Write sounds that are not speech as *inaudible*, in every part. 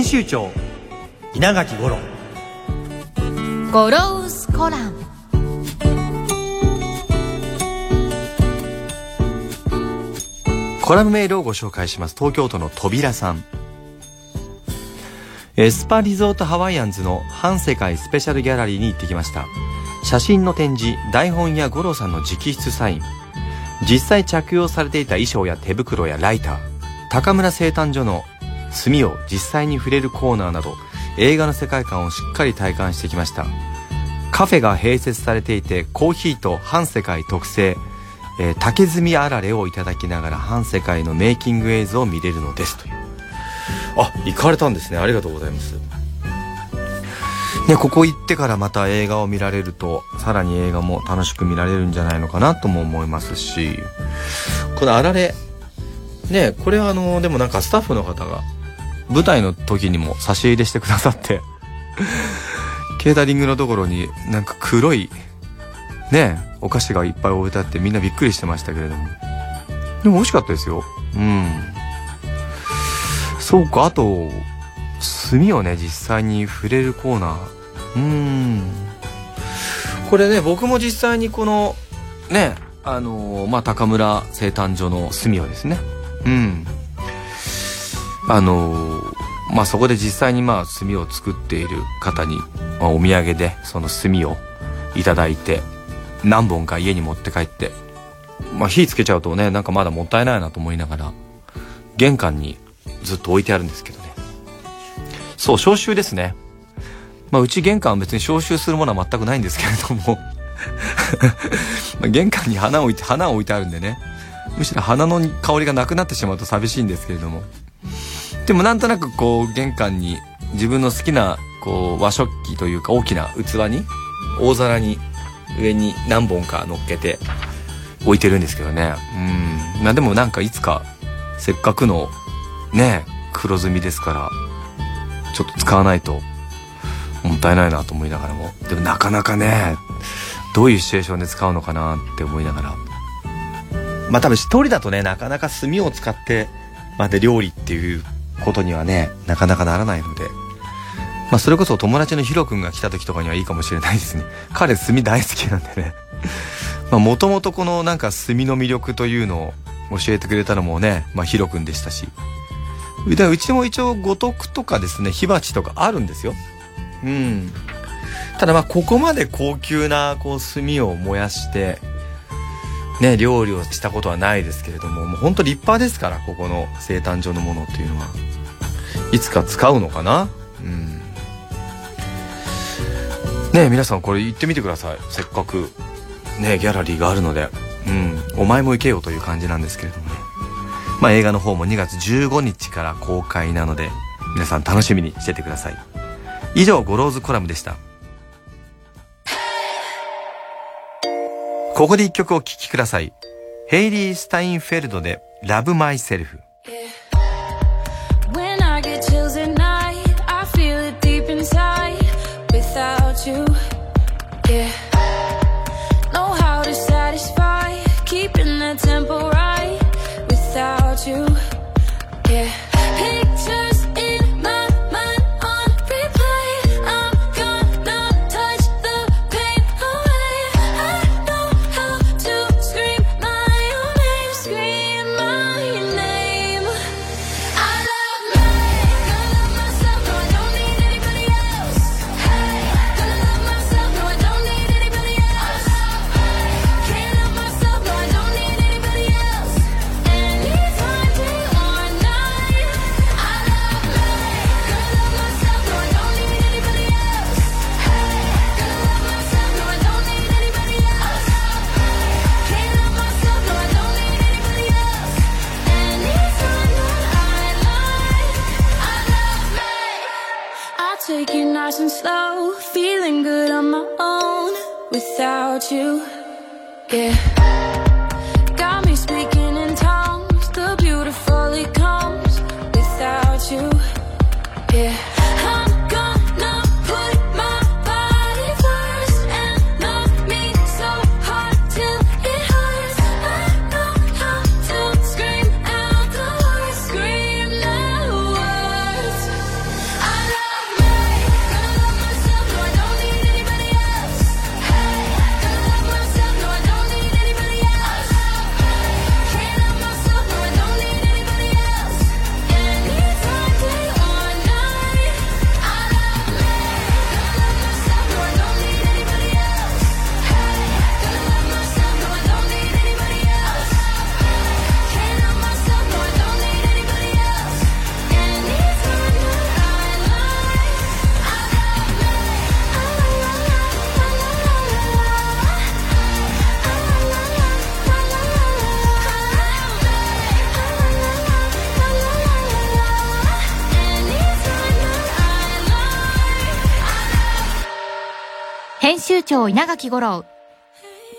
編集長稲垣五郎。ゴロウスコラムコラムメールをご紹介します。東京都の扉さん。エスパリゾートハワイアンズの半世界スペシャルギャラリーに行ってきました。写真の展示台本や五郎さんの直筆サイン。実際着用されていた衣装や手袋やライター。高村製炭所の炭を実際に触れるコーナーなど映画の世界観をしっかり体感してきました。カフェが併設されていてコーヒーと半世界特製、えー竹炭あられをいただきながら半世界のメイキング映像を見れるのです。という。あ行かれたんですね。ありがとうございます。ねここ行ってからまた映画を見られるとさらに映画も楽しく見られるんじゃないのかなとも思いますし。このあられねこれはあのでもなんかスタッフの方が舞台の時にも差し入れしてくださって *laughs* ケータリングのところになんか黒いねお菓子がいっぱい置いてあってみんなびっくりしてましたけれども。でも美味しかったですよ。うん。そうかあと炭をね実際に触れるコーナー。うーん。これね僕も実際にこのねあのまあ高村製炭所の炭をですね。うん。あのまあそこで実際にまあ炭を作っている方に、まあ、お土産でその炭をいただいて何本か家に持って帰ってまあ火つけちゃうとねなんかまだもったいないなと思いながら玄関にずっと置いてあるんですけどね。そう消臭ですね。まあうち玄関は別に消臭するものは全くないんですけれども *laughs* 玄関に花を置いて花を置いてあるんでねむしろ花の香りがなくなってしまうと寂しいんですけれども。でもなんとなくこう玄関に自分の好きなこう和食器というか大きな器に大皿に上に何本か乗っけて置いてるんですけどね。うん。まあでもなんかいつかせっかくのね黒ずみですからちょっと使わないともったいないなと思いながらも。でもなかなかねどういうシチュエーションで使うのかなって思いながら。まあ多分一人だとねなかなか炭を使ってまで料理っていうことにはねなかなかならないので。まあそれこそ友達のヒロ君が来た時とかにはいいかもしれないですね。*laughs* 彼炭大好きなんでね。*laughs* まあもともとこのなんか炭の魅力というのを教えてくれたのもねまあヒロ君でしたし。でうちも一応五徳とかですね火鉢とかあるんですよ。うん。ただまあここまで高級なこう炭を燃やしてね料理をしたことはないですけれどももうほんと立派ですからここの生誕所のものっていうのは。いつか使うのかな？うん。ね皆さんこれ行ってみてください。せっかくねギャラリーがあるので。うん。お前も行けよという感じなんですけれどもね。まあ映画の方も2月15日から公開なので皆さん楽しみにしててください。以上ゴローズコラムでした。ここで一曲お聴きください。ヘイリー・スタインフェルドで「 Love Myself」yeah 編集長稲垣吾郎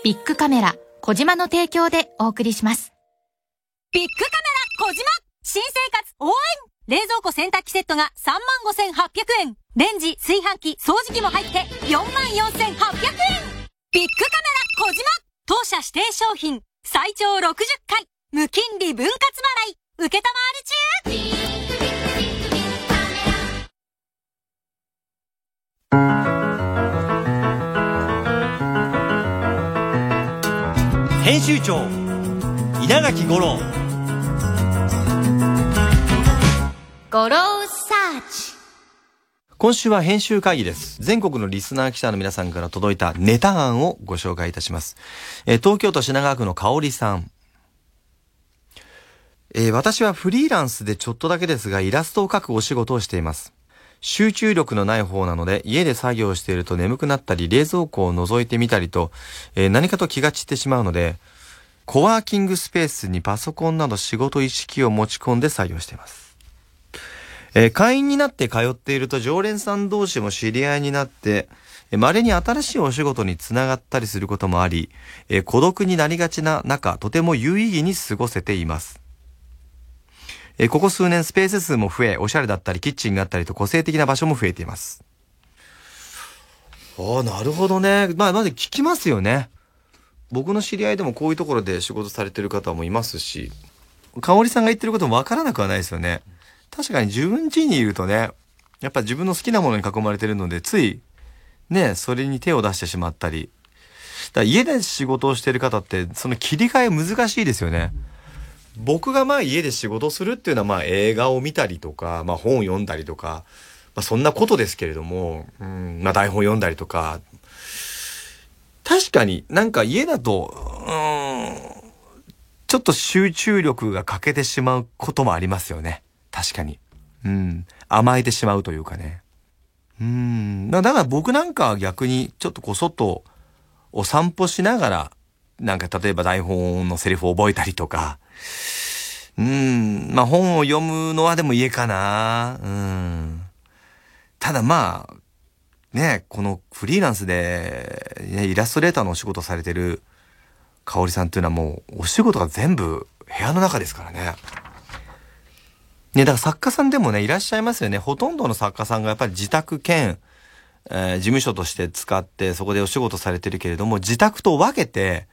ビッグカメラ小島の提供でお送りします。ビッグカメラ小島新生活応援。冷蔵庫洗濯機セットが35,800円。レンジ、炊飯器、掃除機も入って44,800円。ビッグカメラ小島当社指定商品。最長60回。無金利分割払い。受けたまわり中。編集長稲垣吾郎ゴローサーチ今週は編集会議です。全国のリスナー記者の皆さんから届いたネタ案をご紹介いたします。えー東京都品川区の香織さん。えー私はフリーランスでちょっとだけですがイラストを描くお仕事をしています。集中力のない方なので家で作業していると眠くなったり冷蔵庫を覗いてみたりと、えー何かと気が散ってしまうのでコワーキングスペースにパソコンなど仕事意識を持ち込んで作業しています。えー会員になって通っていると常連さん同士も知り合いになって、え稀に新しいお仕事につながったりすることもあり、えー孤独になりがちな中、とても有意義に過ごせています。えーここ数年スペース数も増え、おしゃれだったりキッチンがあったりと個性的な場所も増えています。ああ、なるほどね。まあ、まず聞きますよね。僕の知り合いでもこういうところで仕事されてる方もいますし、香織さんが言ってることもわからなくはないですよね。確かに自分家にいるとね、やっぱ自分の好きなものに囲まれてるので、つい、ね、それに手を出してしまったり。だ家で仕事をしてる方って、その切り替え難しいですよね。僕がまあ家で仕事するっていうのはまあ映画を見たりとか、まあ本を読んだりとか、まあそんなことですけれども、うん、まあ台本読んだりとか、確かになんか家だと、うん、ちょっと集中力が欠けてしまうこともありますよね。確かに。うん。甘えてしまうというかね。うん。だだから僕なんかは逆にちょっとこう外を散歩しながら、なんか例えば台本のセリフを覚えたりとか、うん。まあ本を読むのはでも家かな。うん。ただまあ、ね、このフリーランスで、ね、イラストレーターのお仕事されてる香織さんっていうのはもうお仕事が全部部屋の中ですからね。ね、だから作家さんでもね、いらっしゃいますよね。ほとんどの作家さんがやっぱり自宅兼、えー事務所として使ってそこでお仕事されてるけれども、自宅と分けて、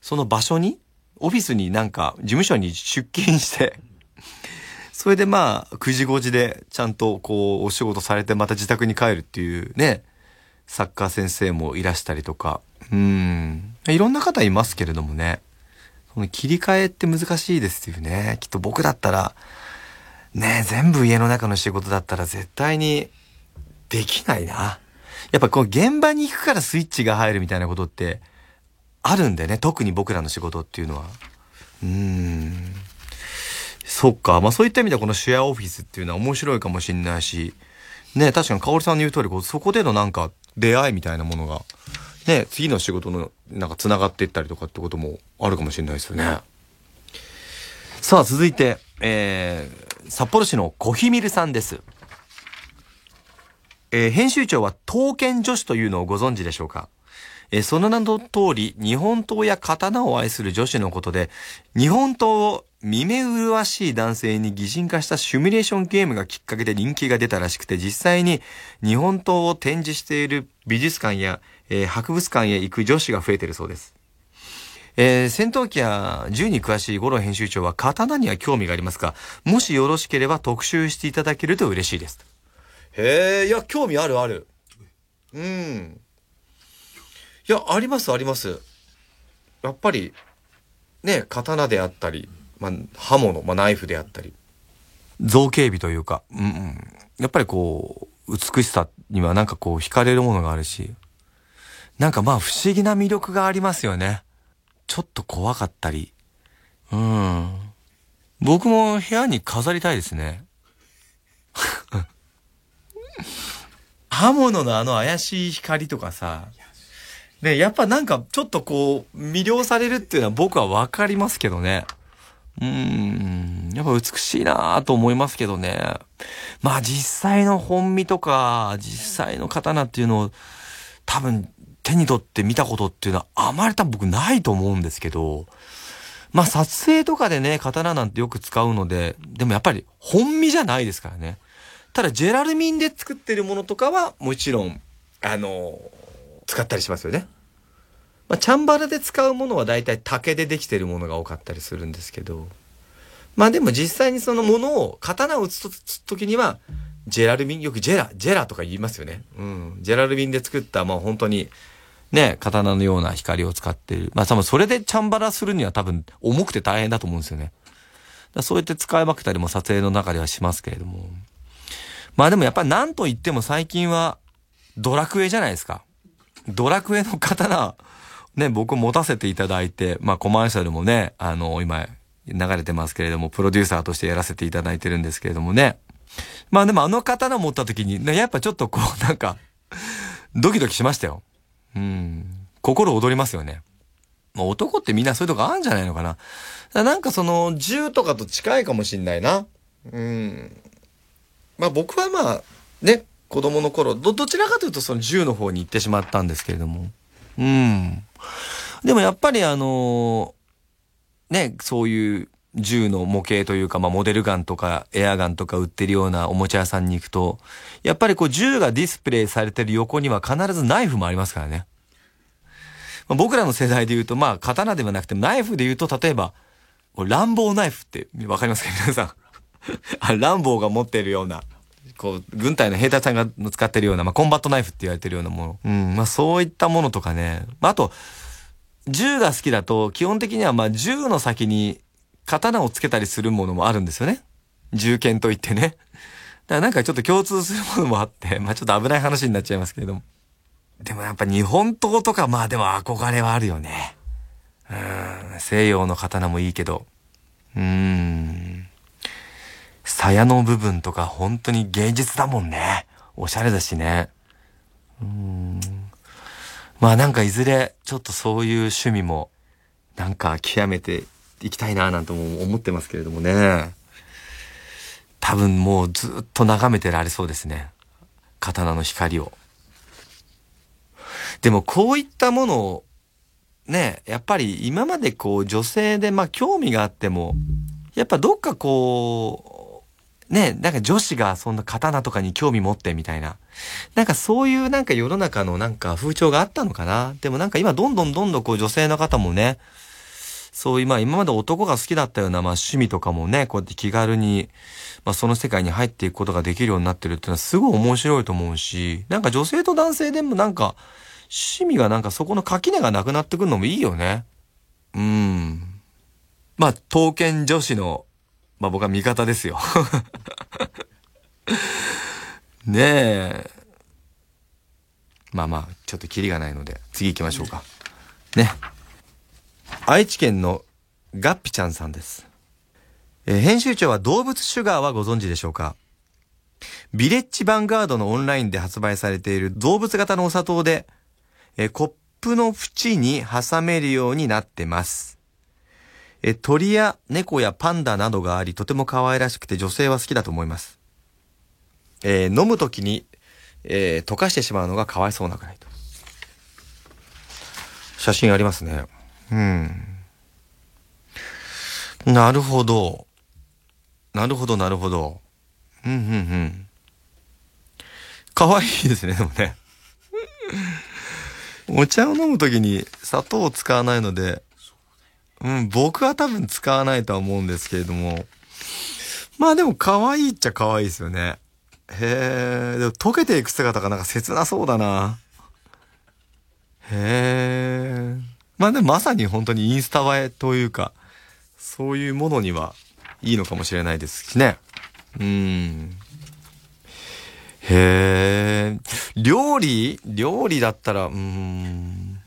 その場所に、オフィスになんか事務所に出勤して、それでまあ、9時5時でちゃんとこう、お仕事されてまた自宅に帰るっていうね、作家先生もいらしたりとか、うん。いろんな方いますけれどもね。その切り替えって難しいですよね。きっと僕だったら、ね全部家の中の仕事だったら絶対にできないな。やっぱこう現場に行くからスイッチが入るみたいなことってあるんでね。特に僕らの仕事っていうのは。うーん。そっか。まあそういった意味ではこのシェアオフィスっていうのは面白いかもしれないし、ね、確かに香織さんの言う通り、こうそこでのなんか出会いみたいなものが、ね、次の仕事のなんか繋がっていったりとかってこともあるかもしれないですよね。さあ、続いて、えー、札幌市の小ひみるさんです。えー編集長は刀剣女子というのをご存知でしょうか？えその名の通り、日本刀や刀を愛する女子のことで、日本刀を見目麗しい男性に擬人化したシミュレーションゲームがきっかけで人気が出たらしくて、実際に日本刀を展示している美術館や、えー博物館へ行く女子が増えているそうです。えー戦闘機や銃に詳しい五郎編集長は刀には興味がありますが、もしよろしければ特集していただけると嬉しいです。へえ、いや、興味あるある。うん。いや、ありますあります。やっぱり、ね、刀であったり、まあ、刃物、まあ、ナイフであったり。造形美というか、うんうん。やっぱりこう、美しさにはなんかこう、惹かれるものがあるし、なんかまあ、不思議な魅力がありますよね。ちょっと怖かったり。うん。僕も部屋に飾りたいですね。*laughs* 刃物のあの怪しい光とかさ、ね、やっぱなんかちょっとこう、魅了されるっていうのは僕はわかりますけどね。うん、やっぱ美しいなぁと思いますけどね。まあ実際の本身とか、実際の刀っていうのを多分手に取って見たことっていうのはあまり多分僕ないと思うんですけど、まあ撮影とかでね、刀なんてよく使うので、でもやっぱり本身じゃないですからね。ただジェラルミンで作ってるものとかはもちろん、あの使ったりしますよね。まあ、チャンバラで使うものは大体竹でできてるものが多かったりするんですけど、まあでも実際にそのものを、刀を打つと時には、ジェラルミン、よくジェラ、ジェラとか言いますよね。うん。ジェラルミンで作った、まあ本当に、ね、刀のような光を使ってる。まあ多分それでチャンバラするには多分重くて大変だと思うんですよね。だそうやって使い分けたりも撮影の中ではしますけれども。まあでもやっぱり何と言っても最近はドラクエじゃないですか。ドラクエの刀、ね、僕持たせていただいて、まあコマーシャルもね、あの、今流れてますけれども、プロデューサーとしてやらせていただいてるんですけれどもね。まあでもあの刀持った時に、ね、やっぱちょっとこう *laughs* なんか、ドキドキしましたよ。うん。心躍りますよね。まあ男ってみんなそういうとこあるんじゃないのかな。かなんかその銃とかと近いかもしんないな。うん。まあ僕はまあ、ね、子供の頃、ど、どちらかというとその銃の方に行ってしまったんですけれども。うん。でもやっぱりあのね、そういう銃の模型というか、まあモデルガンとかエアガンとか売ってるようなおもちゃ屋さんに行くと、やっぱりこう銃がディスプレイされてる横には必ずナイフもありますからね。まあ、僕らの世代で言うと、まあ刀ではなくてナイフで言うと、例えば、こうランボーナイフってわかりますか？皆さん。*laughs* あランボーが持ってるような、こう、軍隊の兵隊さんが使ってるような、まあコンバットナイフって言われてるようなもの。うん、まあそういったものとかね。まああと、銃が好きだと、基本的にはま銃の先に刀をつけたりするものもあるんですよね。銃剣といってね。だからなんかちょっと共通するものもあって、*laughs* まあちょっと危ない話になっちゃいますけれども。でもやっぱ日本刀とかまあでも憧れはあるよね。うん、西洋の刀もいいけど。うーん。鞘の部分とか本当に芸術だもんね。おしゃれだしね。うーん。まあなんかいずれちょっとそういう趣味もなんか極めていきたいななんても思ってますけれどもね。多分もうずっと眺めてられそうですね。刀の光を。でもこういったものをね、やっぱり今までこう女性でまあ興味があっても、やっぱどっかこう、ね、なんか女子がそんな刀とかに興味持ってみたいな。なんかそういうなんか世の中のなんか風潮があったのかな。でもなんか今どんどんどんどんこう女性の方もね、そういうまあ今まで男が好きだったようなまあ趣味とかもね、こうやって気軽に、まあその世界に入っていくことができるようになってるっていうのはすごい面白いと思うし、なんか女性と男性でもなんか趣味がなんかそこの垣根がなくなってくるのもいいよね。うん。まあ、刀剣女子の、まあ僕は味方ですよ。*laughs* ねえ。まあまあ、ちょっとキリがないので、次行きましょうか。ね。愛知県のガッピちゃんさんです。えー編集長は動物シュガーはご存知でしょうか？ビレッジヴァンガードのオンラインで発売されている動物型のお砂糖で、えーコップの縁に挟めるようになってます。え鳥や猫やパンダなどがあり、とても可愛らしくて女性は好きだと思います。えー飲むときに、えー溶かしてしまうのがかわいそうなくらいと。写真ありますね。うん。なるほど。なるほど、なるほど。うん、うん、うん。かわいいですね、でもね。お茶を飲むときに砂糖を使わないので、うん、僕は多分使わないとは思うんですけれども。まあでも可愛いっちゃ可愛いですよね。へえ、でも溶けていく姿がなんか切なそうだな。へえ。まあでもまさに本当にインスタ映えというか、そういうものにはいいのかもしれないですしね。うん。へえ。料理？料理だったら、うーん。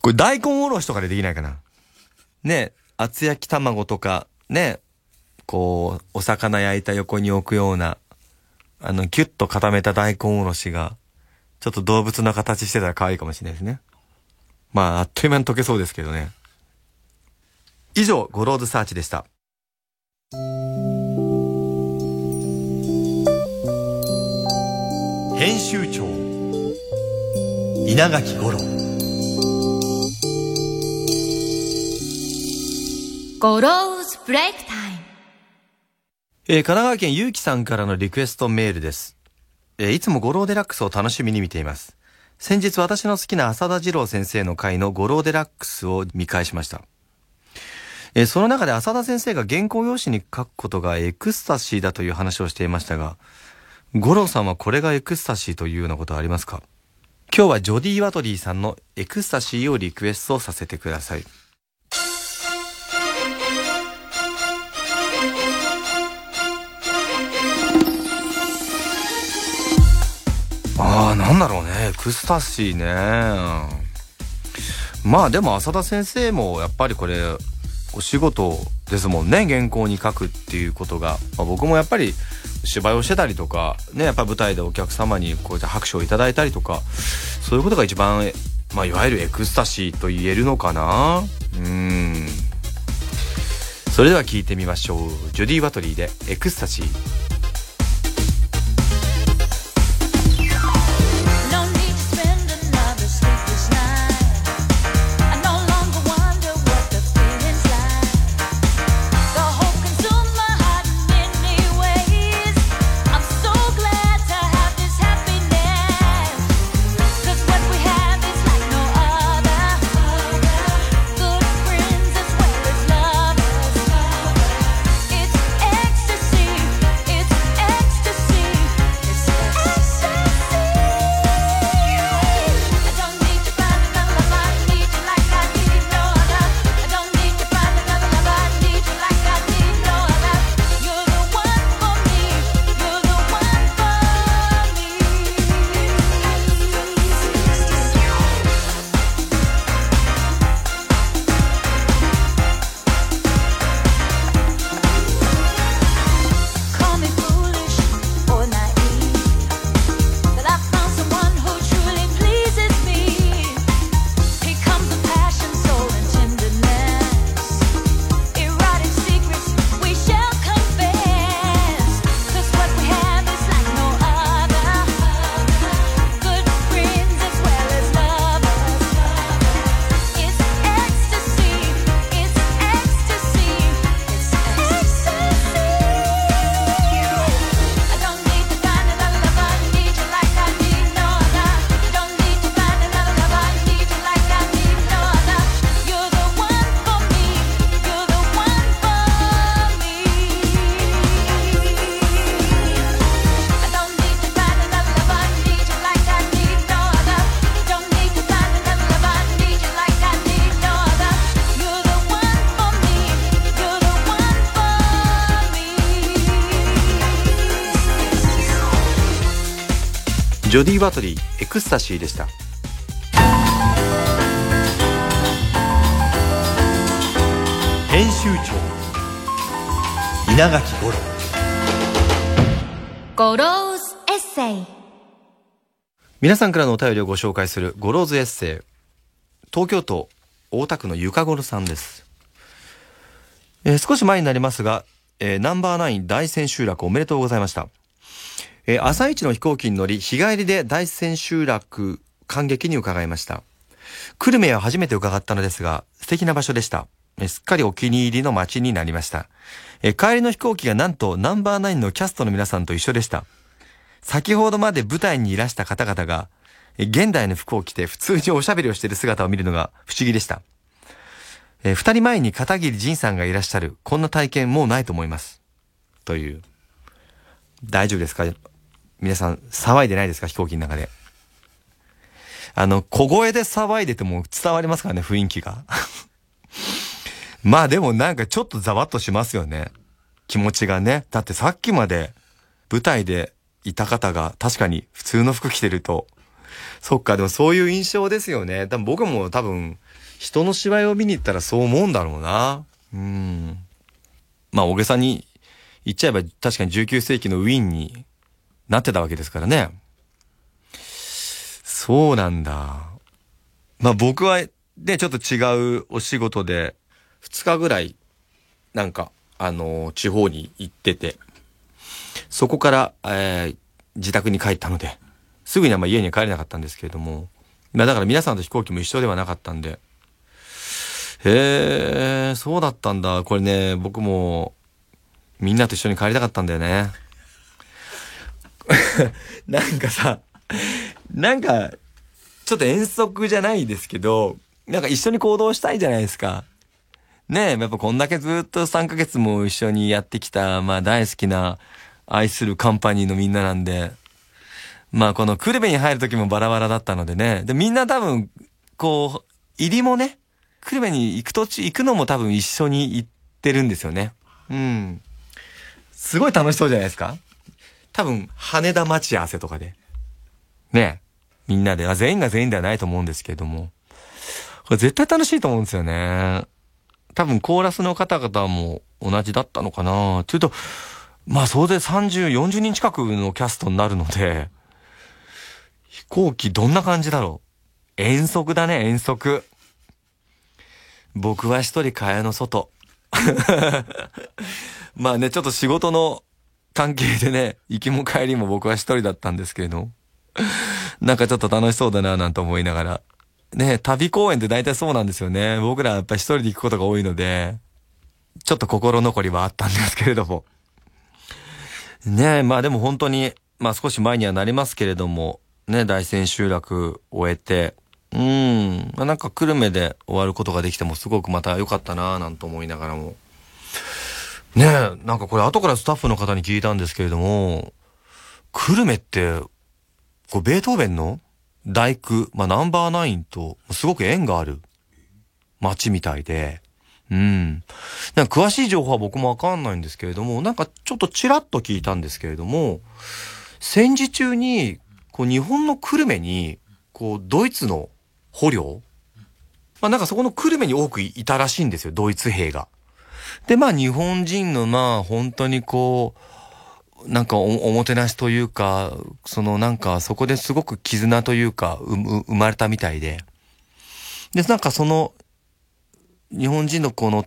これ大根おろしとかでできないかな。ね、厚焼き卵とか、ね、こう、お魚焼いた横に置くような、あの、キュッと固めた大根おろしが、ちょっと動物の形してたら可愛いかもしれないですね。まあ、あっという間に溶けそうですけどね。以上、ゴローズサーチでした。編集長稲垣五郎ゴローズブレイクタイム。えー神奈川県ゆうきさんからのリクエストメールです。えーいつもゴローデラックスを楽しみに見ています。先日私の好きな浅田次郎先生の回のゴローデラックスを見返しました。えーその中で浅田先生が原稿用紙に書くことがエクスタシーだという話をしていましたが、五郎さんはこれがエクスタシーというようなことはありますか？今日はジョディ・ワトリーさんのエクスタシーをリクエストさせてください。ああ、なんだろうね。エクスタシーね。まあでも浅田先生もやっぱりこれお仕事ですもんね。原稿に書くっていうことが。まあ、僕もやっぱり芝居をしてたりとか、ね、やっぱ舞台でお客様にこうやって拍手をいただいたりとか、そういうことが一番、まあいわゆるエクスタシーと言えるのかな。うん。それでは聞いてみましょう。ジョディ・ワトリーでエクスタシー。ジョディ・ワトリー、エクスタシーでした。編集長稲垣五郎ゴローズエッセイ。皆さんからのお便りをご紹介するゴローズエッセイ。東京都大田区のゆかごろさんです。えー少し前になりますが、えーナンバーナイン大千穐楽おめでとうございました。えー朝一の飛行機に乗り、日帰りで大千集落感激に伺いました。久留米は初めて伺ったのですが、素敵な場所でした。すっかりお気に入りの街になりました。え帰りの飛行機がなんとナンバーナインのキャストの皆さんと一緒でした。先ほどまで舞台にいらした方々が、え現代の服を着て普通におしゃべりをしている姿を見るのが不思議でした。え二人前に片桐仁さんがいらっしゃる、こんな体験もうないと思います。という。大丈夫ですか？皆さん、騒いでないですか？飛行機の中で。あの、小声で騒いでても伝わりますからね、雰囲気が。*laughs* まあでもなんかちょっとざわっとしますよね。気持ちがね。だってさっきまで舞台でいた方が確かに普通の服着てると、そっか、でもそういう印象ですよね。多分僕も多分人の芝居を見に行ったらそう思うんだろうな。うん。まあ大げさに言っちゃえば確かに19世紀のウィーンになってたわけですからね。そうなんだ。まあ僕はね、ちょっと違うお仕事で2日ぐらいなんかあの地方に行ってて、そこから、えー自宅に帰ったので、すぐにはま家に帰れなかったんですけれども、まあだから皆さんと飛行機も一緒ではなかったんで、へえ、そうだったんだ。これね、僕もみんなと一緒に帰りたかったんだよね。*laughs* なんかさ、なんか、ちょっと遠足じゃないですけど、なんか一緒に行動したいじゃないですか。ねえ、やっぱこんだけずっと3ヶ月も一緒にやってきた、まあ大好きな、愛するカンパニーのみんななんで、まあこの久留米に入る時もバラバラだったのでね、でみんな多分、こう、入りもね、久留米に行く途中、行くのも多分一緒に行ってるんですよね。うん。すごい楽しそうじゃないですか多分、羽田待ち合わせとかで。ねみんなで、あ全員が全員ではないと思うんですけれども。これ絶対楽しいと思うんですよね。多分コーラスの方々も同じだったのかなというと、まあ総勢30、40人近くのキャストになるので、飛行機どんな感じだろう遠足だね、遠足。僕は一人蚊帳の外。*laughs* まあね、ちょっと仕事の関係でね、行きも帰りも僕は一人だったんですけれど。*laughs* なんかちょっと楽しそうだななんて思いながら。ね、旅公演って大体そうなんですよね。僕らやっぱ一人で行くことが多いので、ちょっと心残りはあったんですけれども。ねえ、まあでも本当に、まあ少し前にはなりますけれども、ね、大千秋楽終えて、うん、まあなんか久留米で終わることができてもすごくまた良かったなぁなんて思いながらも。ねえ、なんかこれ後からスタッフの方に聞いたんですけれども、久留米って、こうベートーベンの大工、まあナンバーナインとすごく縁がある街みたいで、うん。なんか詳しい情報は僕もわかんないんですけれども、なんかちょっとちらっと聞いたんですけれども、戦時中に、こう日本の久留米に、こうドイツの捕虜まあなんかそこの久留米に多くいたらしいんですよ、ドイツ兵が。で、まあ日本人のまあ本当にこう、なんかおおもてなしというか、そのなんかそこですごく絆というか、うう生まれたみたいで。で、なんかその日本人のこの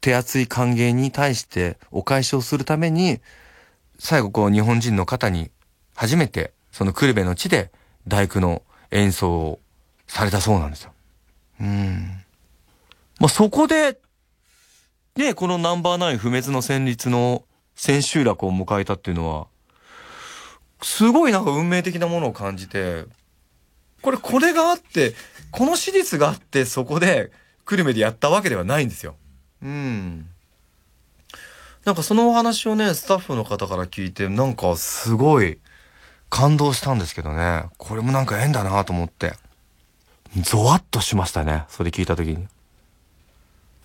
手厚い歓迎に対してお返しをするために、最後こう日本人の方に初めてその久留米の地で大工の演奏をされたそうなんですよ。うん。まあ、そこで、ね、このナンバーナイン不滅の旋律の千秋楽を迎えたっていうのは、すごいなんか運命的なものを感じて、これ、これがあって、この史実があって、そこで、久留米でやったわけではないんですよ。うん。なんかそのお話をね、スタッフの方から聞いて、なんかすごい感動したんですけどね。これもなんか縁だなと思って。ゾワッとしましたね。それ聞いた時に。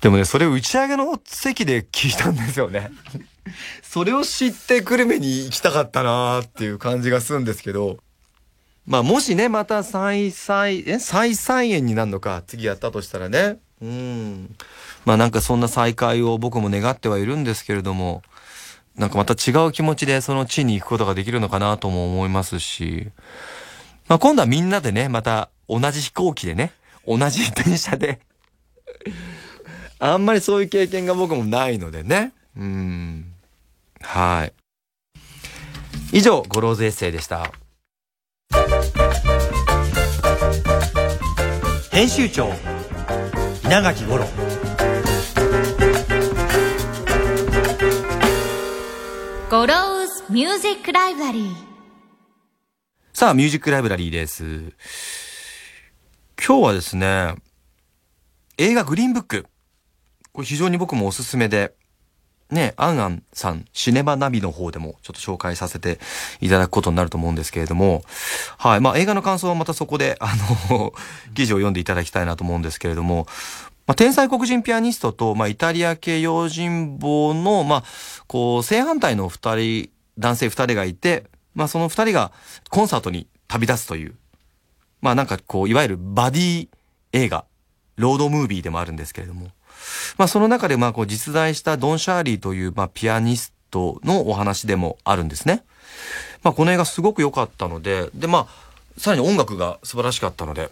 でもね、それを打ち上げの席で聞いたんですよね。*laughs* それを知って久留米に行きたかったなーっていう感じがするんですけど。まあもしね、また再再、え？再再演になるのか、次やったとしたらね。うん。まあなんかそんな再会を僕も願ってはいるんですけれども、なんかまた違う気持ちでその地に行くことができるのかなとも思いますし、まあ今度はみんなでね、また同じ飛行機でね、同じ電車で、あんまりそういう経験が僕もないのでね。うん。はい。以上、ゴローズエッセイでした。編集長稲垣五郎ゴローズミュージックライブラリー。さあ、ミュージックライブラリーです。今日はですね、映画グリーンブック。これ非常に僕もおすすめで、ね、アンアンさん、シネマナビの方でもちょっと紹介させていただくことになると思うんですけれども、はい。まあ映画の感想はまたそこで、あの、*laughs* 記事を読んでいただきたいなと思うんですけれども、まあ、天才黒人ピアニストと、まあ、イタリア系用心棒の、まあ、こう、正反対の二人、男性二人がいて、まあ、その二人がコンサートに旅立つという、まあ、なんかこう、いわゆるバディ映画、ロードムービーでもあるんですけれども、まあ、その中で、まあ、こう、実在したドン・シャーリーという、まあ、ピアニストのお話でもあるんですね。まあ、この映画すごく良かったので、で、まあ、さらに音楽が素晴らしかったので、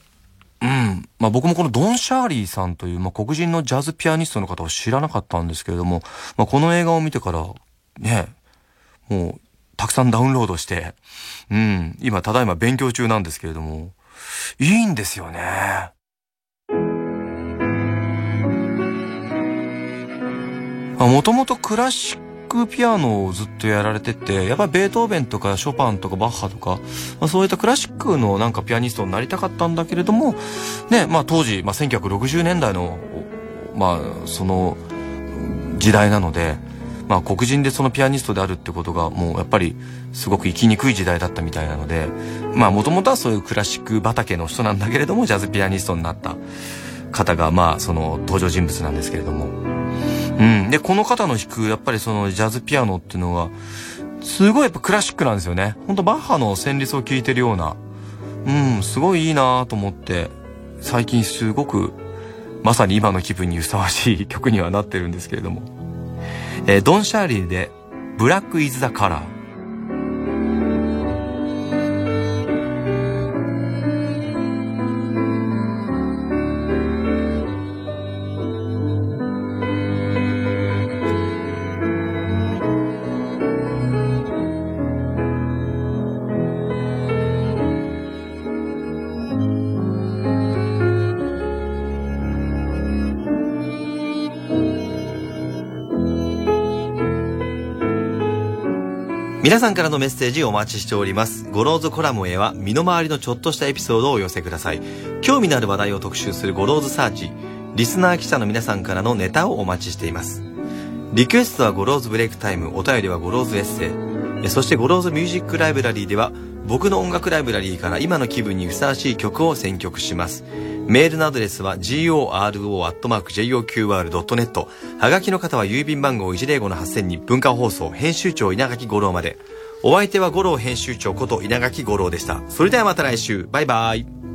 うん。まあ僕もこのドン・シャーリーさんという、まあ、黒人のジャズピアニストの方を知らなかったんですけれども、まあこの映画を見てから、ね、もう、たくさんダウンロードして、うん、今ただいま勉強中なんですけれども、いいんですよね。もともとクラシックピアノをずっとやられてて、やっぱりベートーベンとかショパンとかバッハとか、まあ、そういったクラシックのなんかピアニストになりたかったんだけれども、ね、まあ当時、まあ1960年代の、まあその時代なので、まあ黒人でそのピアニストであるってことがもうやっぱりすごく生きにくい時代だったみたいなので、まあもともとはそういうクラシック畑の人なんだけれども、ジャズピアニストになった方がまあその登場人物なんですけれども。うん。で、この方の弾く、やっぱりそのジャズピアノっていうのは、すごいやっぱクラシックなんですよね。ほんとバッハの旋律を聴いてるような、うん、すごいいいなと思って、最近すごく、まさに今の気分にふさわしい曲にはなってるんですけれども。えードン・シャーリーで、ブラック・イズ・ザ・カラー。皆さんからのメッセージお待ちしております。ゴローズコラムへは身の回りのちょっとしたエピソードをお寄せください。興味のある話題を特集するゴローズサーチ。リスナー記者の皆さんからのネタをお待ちしています。リクエストはゴローズブレイクタイム、お便りはゴローズエッセイ。そしてゴローズミュージックライブラリーでは僕の音楽ライブラリーから今の気分にふさわしい曲を選曲します。メールのアドレスは goro.joqr.net はがきの方は郵便番号105-8000に文化放送編集長稲垣五郎まで。お相手は五郎編集長こと稲垣五郎でした。それではまた来週。バイバイ。